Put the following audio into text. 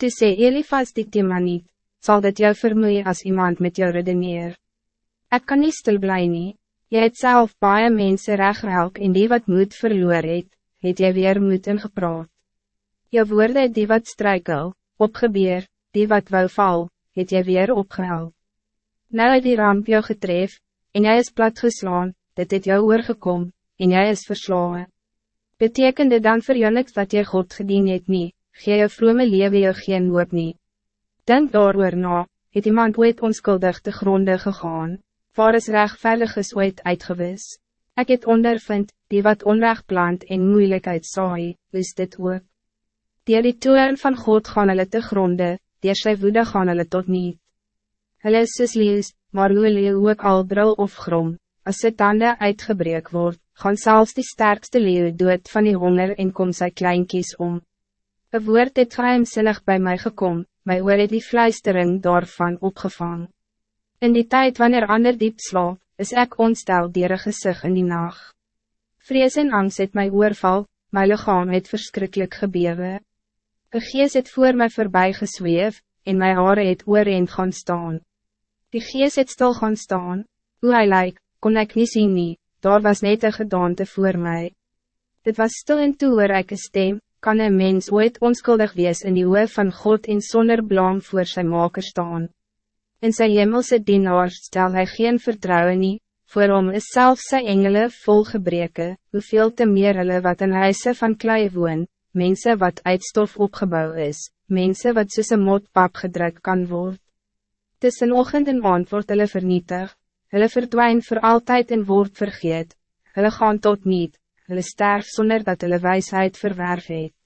Toe sê Elifas die Timaniet, zal dit jou vermoeien als iemand met jou redeneer. Ik kan niet stil blij nie, jy het self baie mense reghelp en die wat moed verloor het, het jy weer moed ingepraat. Jou woorde die wat struikel, opgebeer, die wat wou val, het jy weer opgehaald. Nou het die ramp jou getref, en jy is platgeslaan, dit het jou oorgekom, en jy is verslaan. Betekende dan vir jou niks dat jy God gedien het nie, gee jou vrome lewe jou geen hoop nie. Denk daar na, het iemand ooit onskuldig te gronde gegaan waar is rechtvaardig is ooit uitgewis. Ik het ondervind, die wat onrecht plant en moeilijkheid saai, is dit ook. Die die toeren van God gaan hulle te gronde, die sy woede gaan hulle tot niet. Hulle is soos lees, maar hoe leeuw ook al brul of grom, as sy tande uitgebreek word, gaan zelfs die sterkste leeuw dood van die honger en kom sy kleinkies om. Een woord het geheimzinnig bij mij gekom, my oor het die fluistering daarvan opgevangen. In die tijd wanneer ander diep slaap, is ek ontstel dier een gezicht in die nacht. Vrees en angst het my oorval, my lichaam het verschrikkelijk gebewe. Een gees het voor my voorbij gesweef, en my hare het ooreen gaan staan. Die gees het stil gaan staan, hoe hy lyk, kon ek nie sien nie, daar was net een gedaante voor mij. Dit was stil en toe hoor ek een stem, kan een mens ooit onskuldig wees in die oor van God en zonder blaam voor zijn maker staan. In sy hemelse dienaars stel hij geen vertrouwen nie, voor hom is selfs sy engele vol gebreke, hoeveel te meer hulle wat in huise van klei woon, mense wat uit stof opgebouw is, mense wat soos een motpap gedruk kan word. Tussen ochtend en aand word hulle vernietig, hulle verdwijn voor altijd en word vergeet, hulle gaan tot niet, hulle sterf zonder dat hulle wijsheid verwerf het.